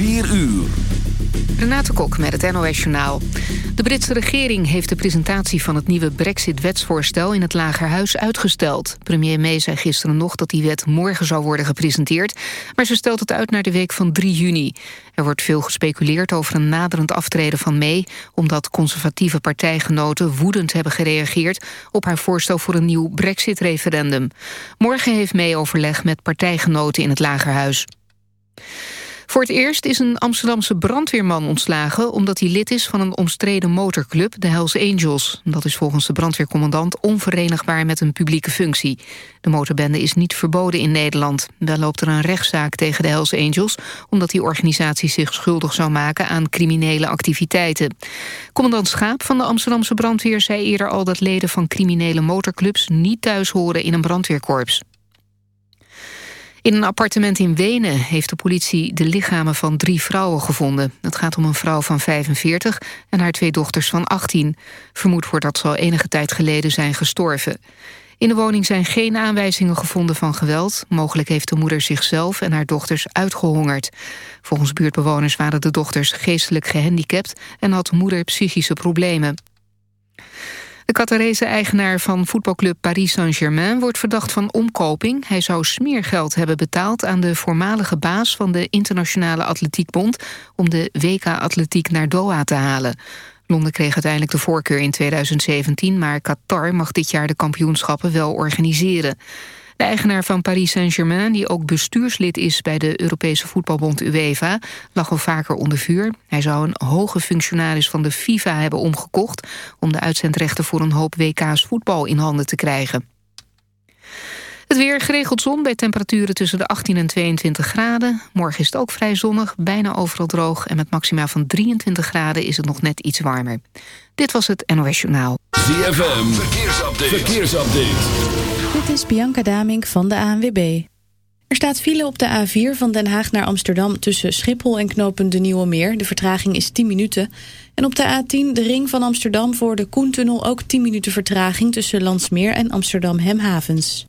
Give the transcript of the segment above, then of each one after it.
4 uur. Renate Kok met het NOS Journaal. De Britse regering heeft de presentatie van het nieuwe Brexit-wetsvoorstel in het Lagerhuis uitgesteld. Premier May zei gisteren nog dat die wet morgen zou worden gepresenteerd, maar ze stelt het uit naar de week van 3 juni. Er wordt veel gespeculeerd over een naderend aftreden van May, omdat conservatieve partijgenoten woedend hebben gereageerd op haar voorstel voor een nieuw Brexit-referendum. Morgen heeft May overleg met partijgenoten in het Lagerhuis. Voor het eerst is een Amsterdamse brandweerman ontslagen... omdat hij lid is van een omstreden motorclub, de Hells Angels. Dat is volgens de brandweercommandant onverenigbaar met een publieke functie. De motorbende is niet verboden in Nederland. Wel loopt er een rechtszaak tegen de Hells Angels... omdat die organisatie zich schuldig zou maken aan criminele activiteiten. Commandant Schaap van de Amsterdamse brandweer zei eerder al... dat leden van criminele motorclubs niet thuis horen in een brandweerkorps. In een appartement in Wenen heeft de politie de lichamen van drie vrouwen gevonden. Het gaat om een vrouw van 45 en haar twee dochters van 18. Vermoed wordt dat ze al enige tijd geleden zijn gestorven. In de woning zijn geen aanwijzingen gevonden van geweld. Mogelijk heeft de moeder zichzelf en haar dochters uitgehongerd. Volgens buurtbewoners waren de dochters geestelijk gehandicapt... en had moeder psychische problemen. De Qatarese eigenaar van voetbalclub Paris Saint-Germain wordt verdacht van omkoping. Hij zou smeergeld hebben betaald aan de voormalige baas van de Internationale Atletiekbond om de WK-atletiek naar Doha te halen. Londen kreeg uiteindelijk de voorkeur in 2017, maar Qatar mag dit jaar de kampioenschappen wel organiseren. De eigenaar van Paris Saint-Germain, die ook bestuurslid is bij de Europese voetbalbond UEFA, lag al vaker onder vuur. Hij zou een hoge functionaris van de FIFA hebben omgekocht om de uitzendrechten voor een hoop WK's voetbal in handen te krijgen. Het weer geregeld zon bij temperaturen tussen de 18 en 22 graden. Morgen is het ook vrij zonnig, bijna overal droog... en met maximaal van 23 graden is het nog net iets warmer. Dit was het NOS Journaal. ZFM, verkeersupdate. verkeersupdate. Dit is Bianca Damink van de ANWB. Er staat file op de A4 van Den Haag naar Amsterdam... tussen Schiphol en knooppunt De Nieuwe Meer. De vertraging is 10 minuten. En op de A10, de ring van Amsterdam... voor de Koentunnel ook 10 minuten vertraging... tussen Landsmeer en Amsterdam-Hemhavens.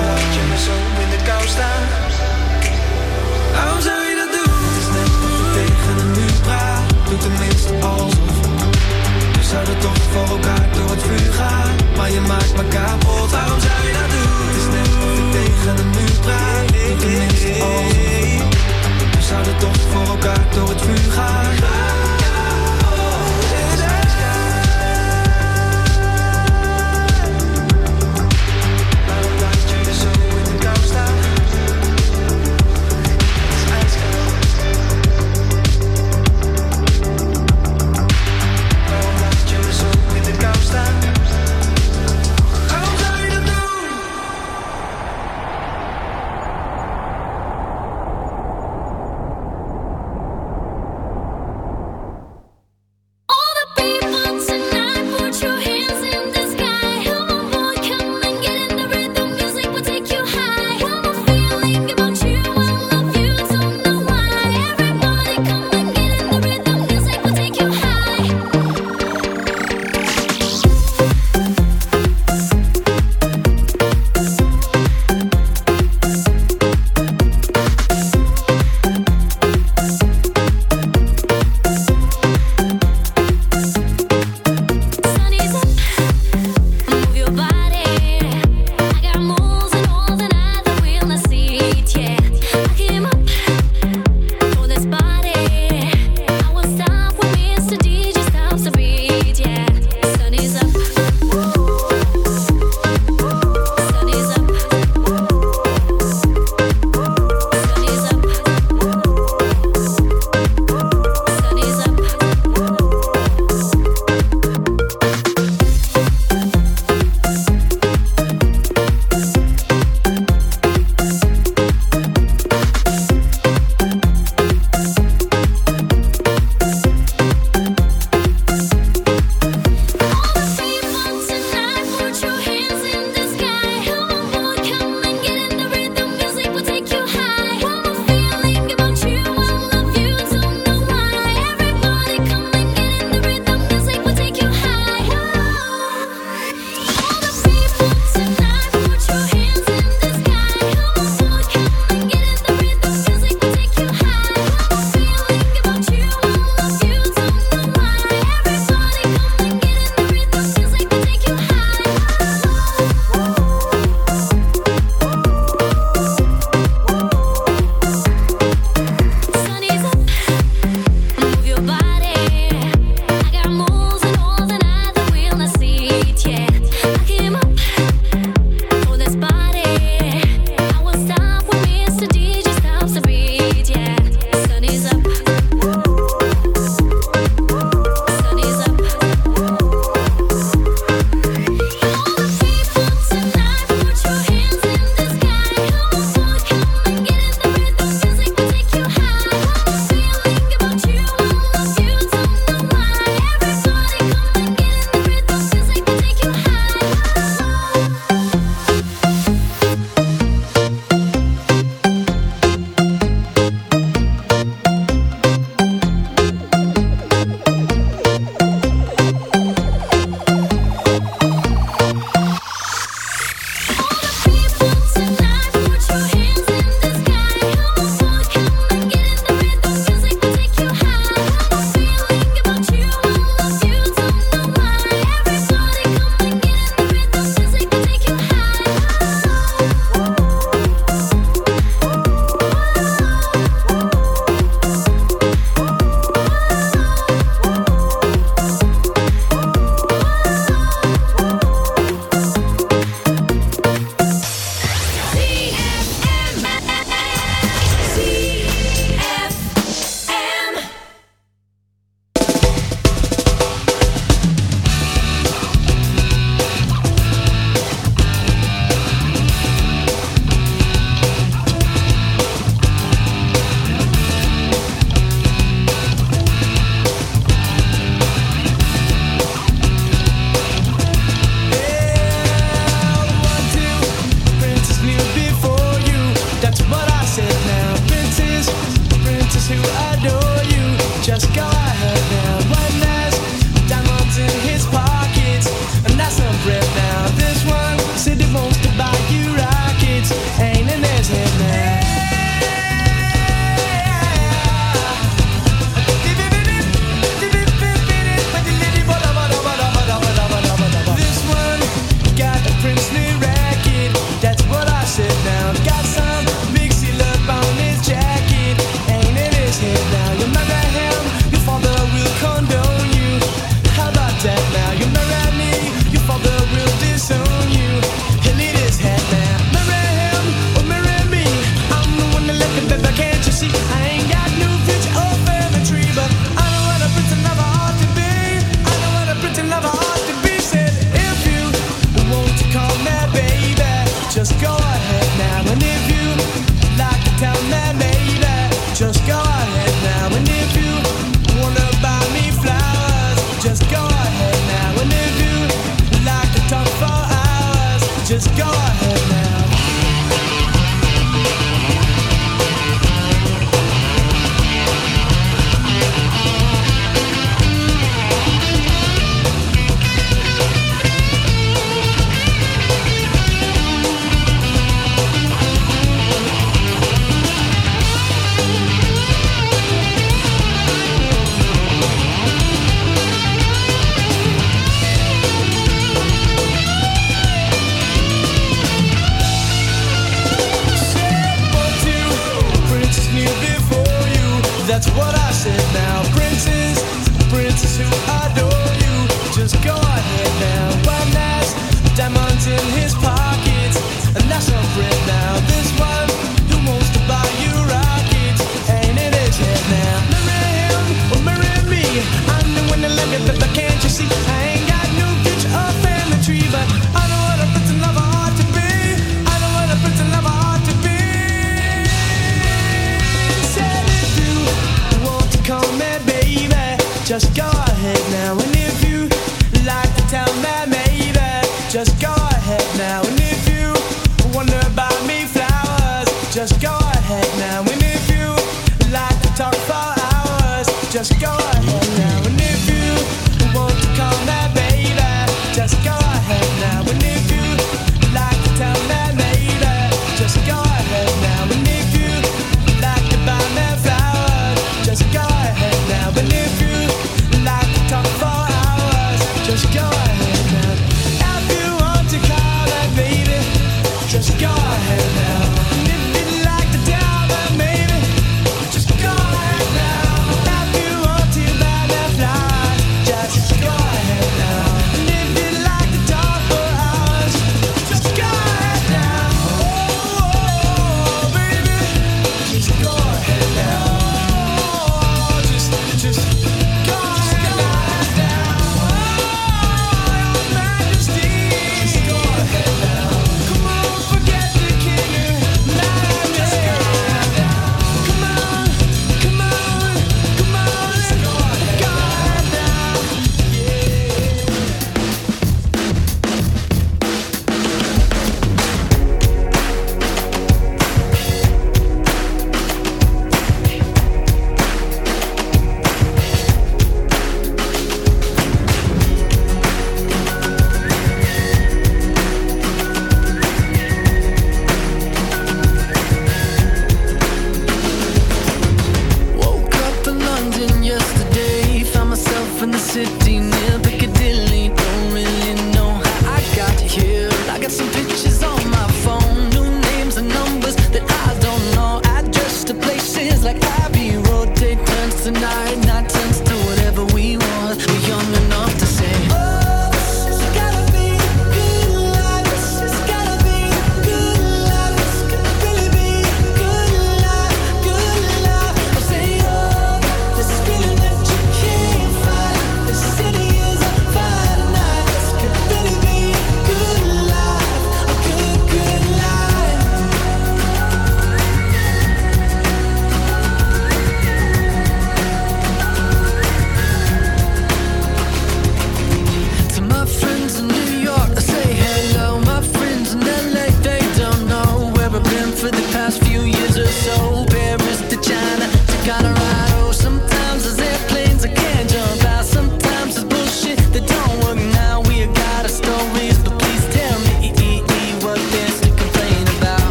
Staan.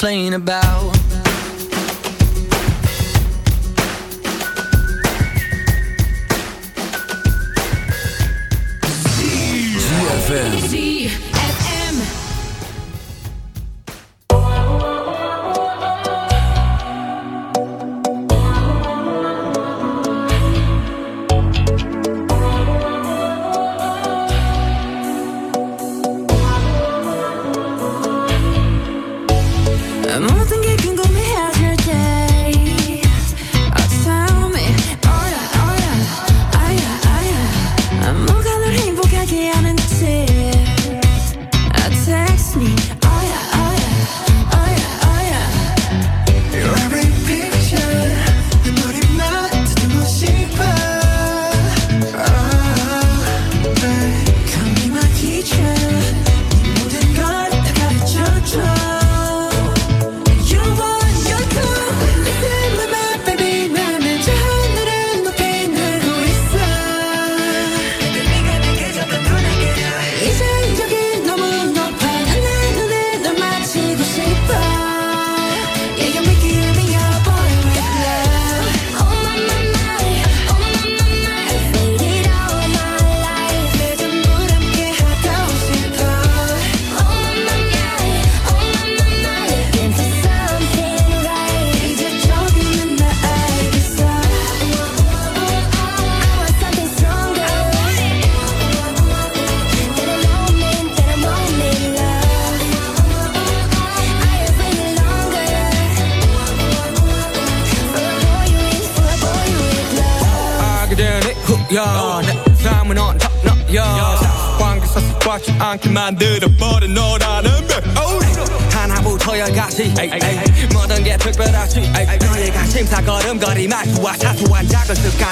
complain about.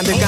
kind of guy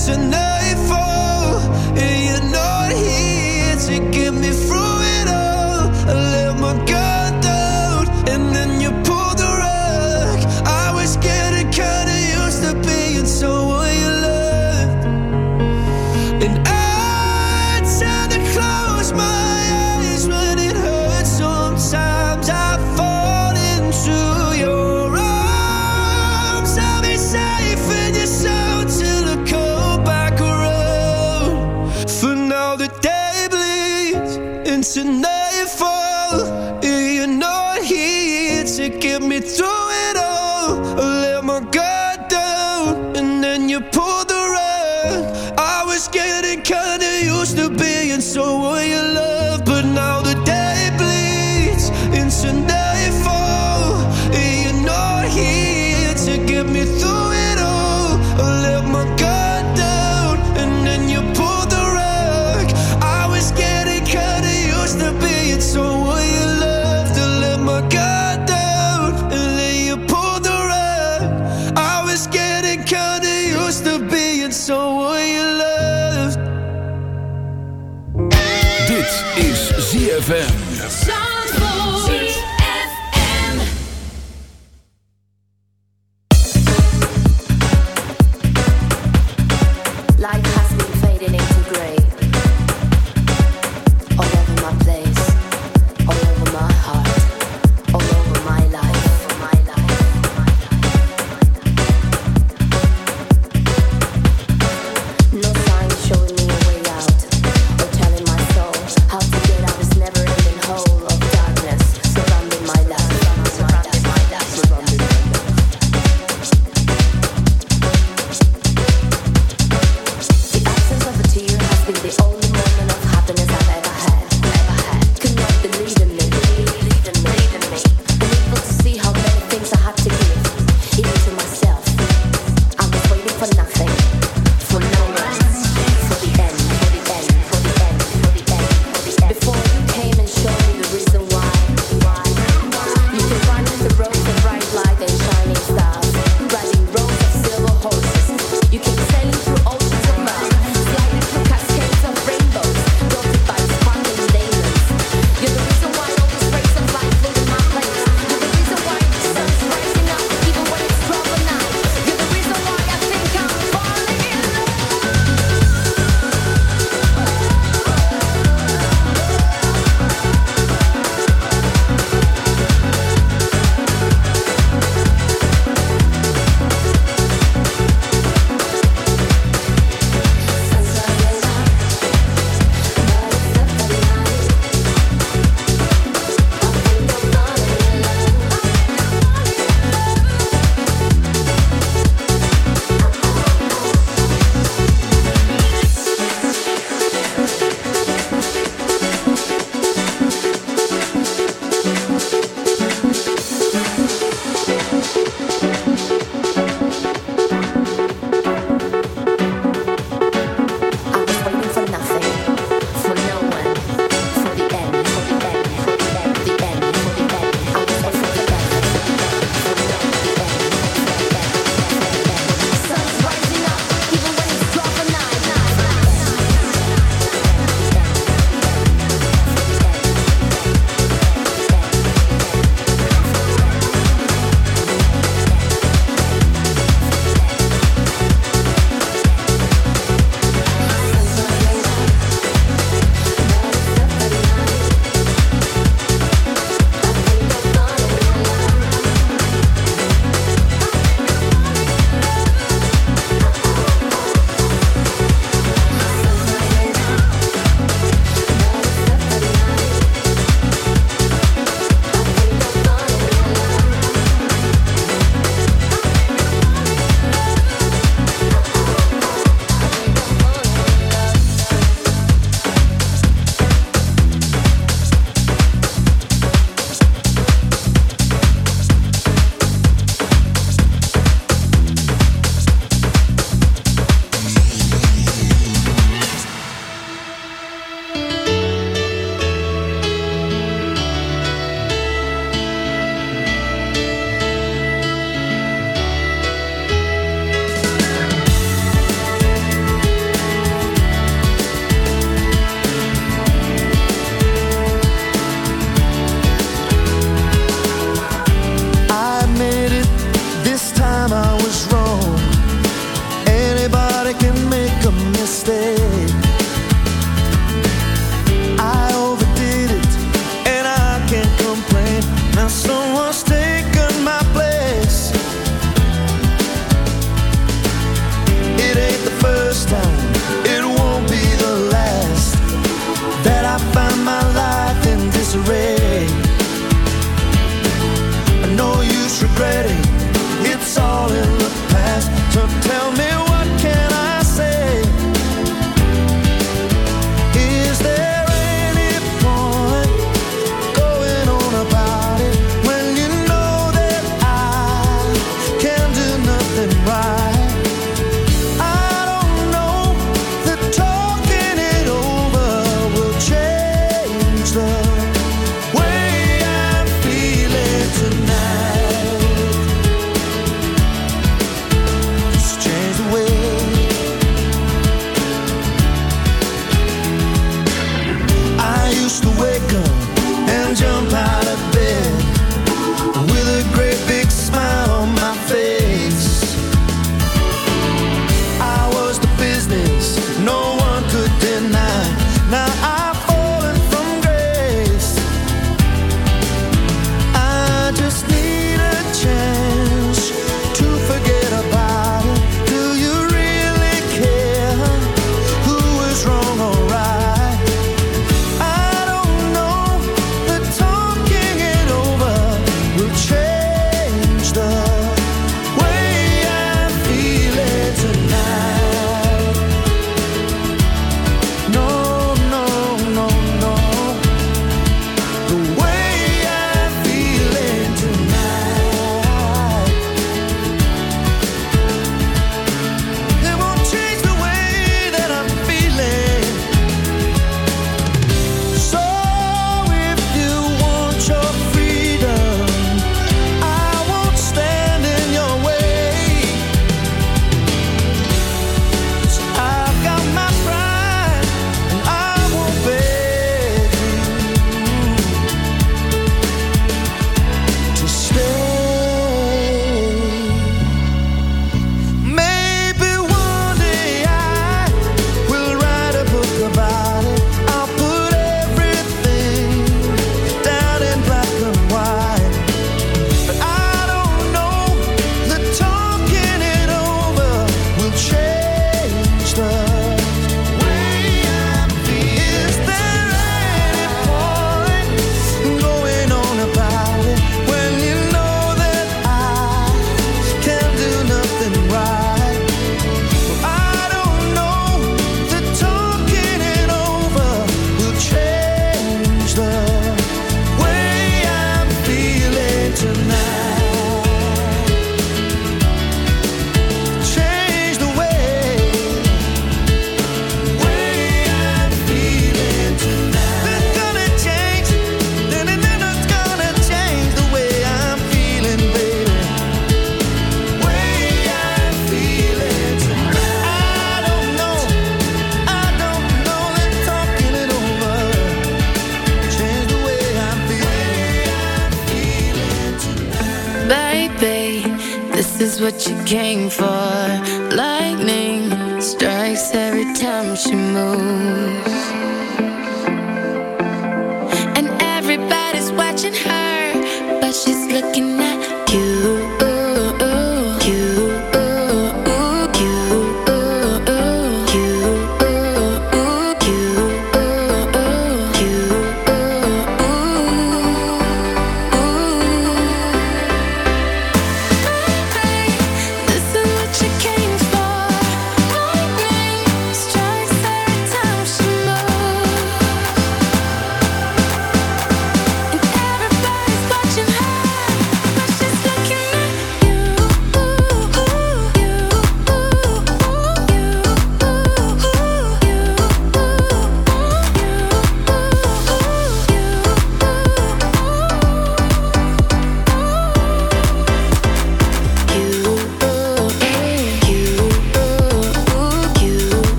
should never